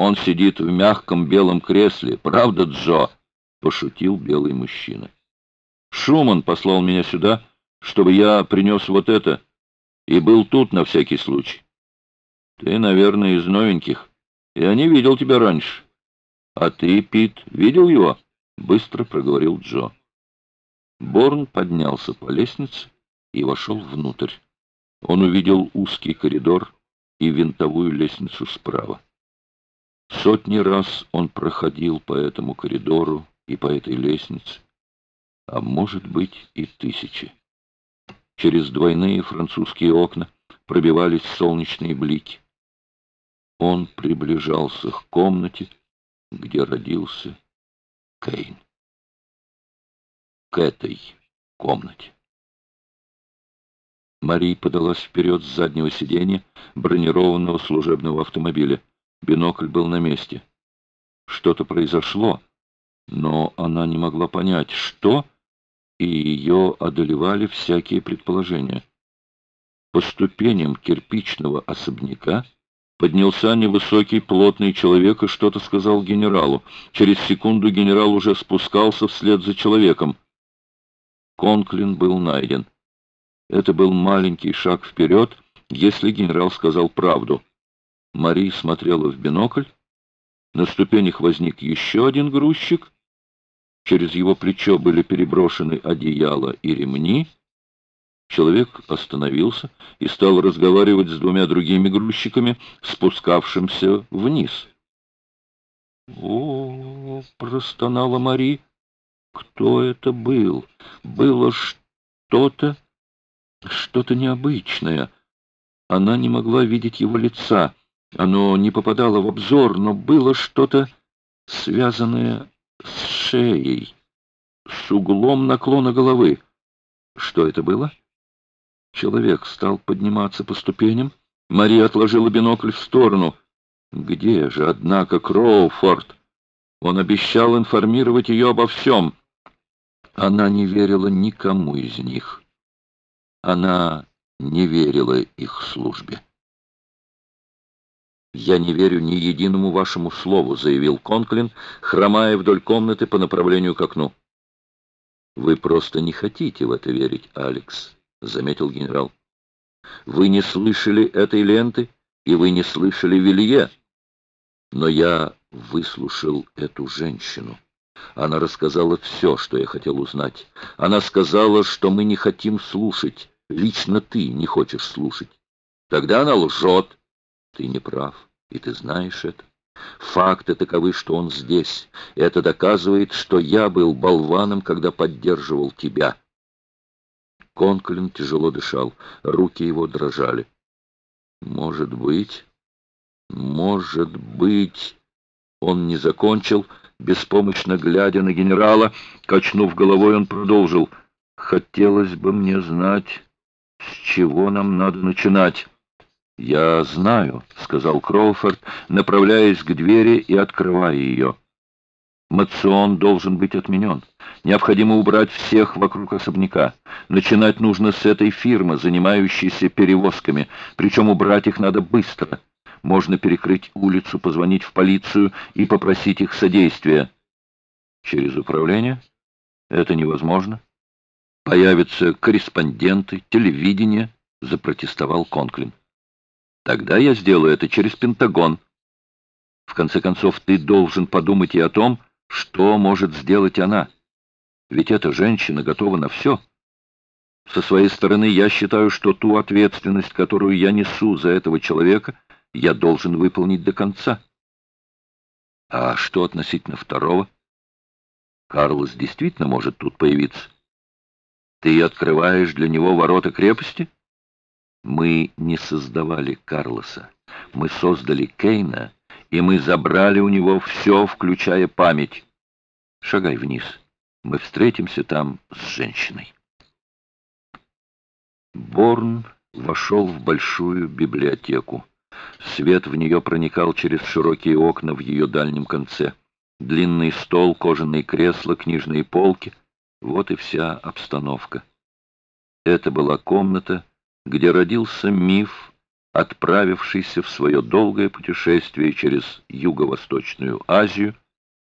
Он сидит в мягком белом кресле. Правда, Джо?» — пошутил белый мужчина. «Шуман послал меня сюда, чтобы я принес вот это, и был тут на всякий случай. Ты, наверное, из новеньких. Я не видел тебя раньше. А ты, Пит, видел его?» — быстро проговорил Джо. Борн поднялся по лестнице и вошел внутрь. Он увидел узкий коридор и винтовую лестницу справа. Сотни раз он проходил по этому коридору и по этой лестнице, а может быть и тысячи. Через двойные французские окна пробивались солнечные блики. Он приближался к комнате, где родился Кейн. К этой комнате. Мари подалась вперед с заднего сиденья бронированного служебного автомобиля. Бинокль был на месте. Что-то произошло, но она не могла понять, что, и ее одолевали всякие предположения. По ступеням кирпичного особняка поднялся невысокий плотный человек и что-то сказал генералу. Через секунду генерал уже спускался вслед за человеком. Конклин был найден. Это был маленький шаг вперед, если генерал сказал правду. Мари смотрела в бинокль. На ступенях возник еще один грузчик. Через его плечо были переброшены одеяло и ремни. Человек остановился и стал разговаривать с двумя другими грузчиками, спускавшимся вниз. «О, — простонала Мари, — кто это был? Было что-то, что-то необычное. Она не могла видеть его лица. Оно не попадало в обзор, но было что-то связанное с шеей, с углом наклона головы. Что это было? Человек стал подниматься по ступеням. Мария отложила бинокль в сторону. Где же, однако, Кроуфорд? Он обещал информировать ее обо всем. Она не верила никому из них. Она не верила их службе. «Я не верю ни единому вашему слову», — заявил Конклин, хромая вдоль комнаты по направлению к окну. «Вы просто не хотите в это верить, Алекс», — заметил генерал. «Вы не слышали этой ленты, и вы не слышали Вилье. Но я выслушал эту женщину. Она рассказала все, что я хотел узнать. Она сказала, что мы не хотим слушать. Лично ты не хочешь слушать. Тогда она лжет». Ты не прав, и ты знаешь это. Факты таковы, что он здесь. Это доказывает, что я был болваном, когда поддерживал тебя. Конклин тяжело дышал, руки его дрожали. Может быть, может быть... Он не закончил, беспомощно глядя на генерала. Качнув головой, он продолжил. «Хотелось бы мне знать, с чего нам надо начинать». «Я знаю», — сказал Кроуфорд, направляясь к двери и открывая ее. «Мацион должен быть отменен. Необходимо убрать всех вокруг особняка. Начинать нужно с этой фирмы, занимающейся перевозками, причем убрать их надо быстро. Можно перекрыть улицу, позвонить в полицию и попросить их содействия». «Через управление? Это невозможно. Появятся корреспонденты, телевидение», — запротестовал Конклин. Тогда я сделаю это через Пентагон. В конце концов, ты должен подумать и о том, что может сделать она. Ведь эта женщина готова на все. Со своей стороны, я считаю, что ту ответственность, которую я несу за этого человека, я должен выполнить до конца. А что относительно второго? Карлос действительно может тут появиться. Ты открываешь для него ворота крепости? Мы не создавали Карлоса. Мы создали Кейна, и мы забрали у него все, включая память. Шагай вниз. Мы встретимся там с женщиной. Борн вошел в большую библиотеку. Свет в нее проникал через широкие окна в ее дальнем конце. Длинный стол, кожаные кресла, книжные полки — вот и вся обстановка. Это была комната, где родился миф отправившийся в свое долгое путешествие через Юго-Восточную Азию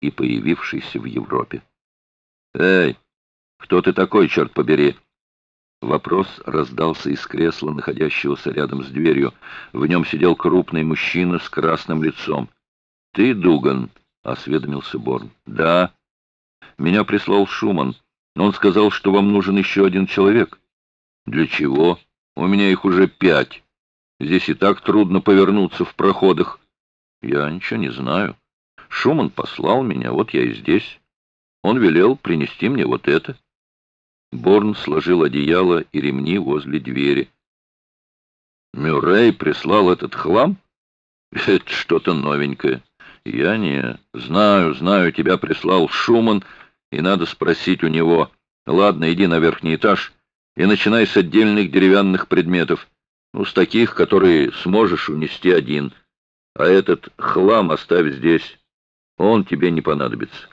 и появившийся в Европе. «Эй, кто ты такой, черт побери?» Вопрос раздался из кресла, находящегося рядом с дверью. В нем сидел крупный мужчина с красным лицом. «Ты Дуган?» — осведомился Борн. «Да». «Меня прислал Шуман. Он сказал, что вам нужен еще один человек». «Для чего? У меня их уже пять. Здесь и так трудно повернуться в проходах». «Я ничего не знаю. Шуман послал меня, вот я и здесь. Он велел принести мне вот это». Борн сложил одеяло и ремни возле двери. «Мюррей прислал этот хлам? Это что-то новенькое. Я не... Знаю, знаю, тебя прислал Шуман, и надо спросить у него. Ладно, иди на верхний этаж и начинай с отдельных деревянных предметов. Ну, с таких, которые сможешь унести один. А этот хлам оставь здесь. Он тебе не понадобится».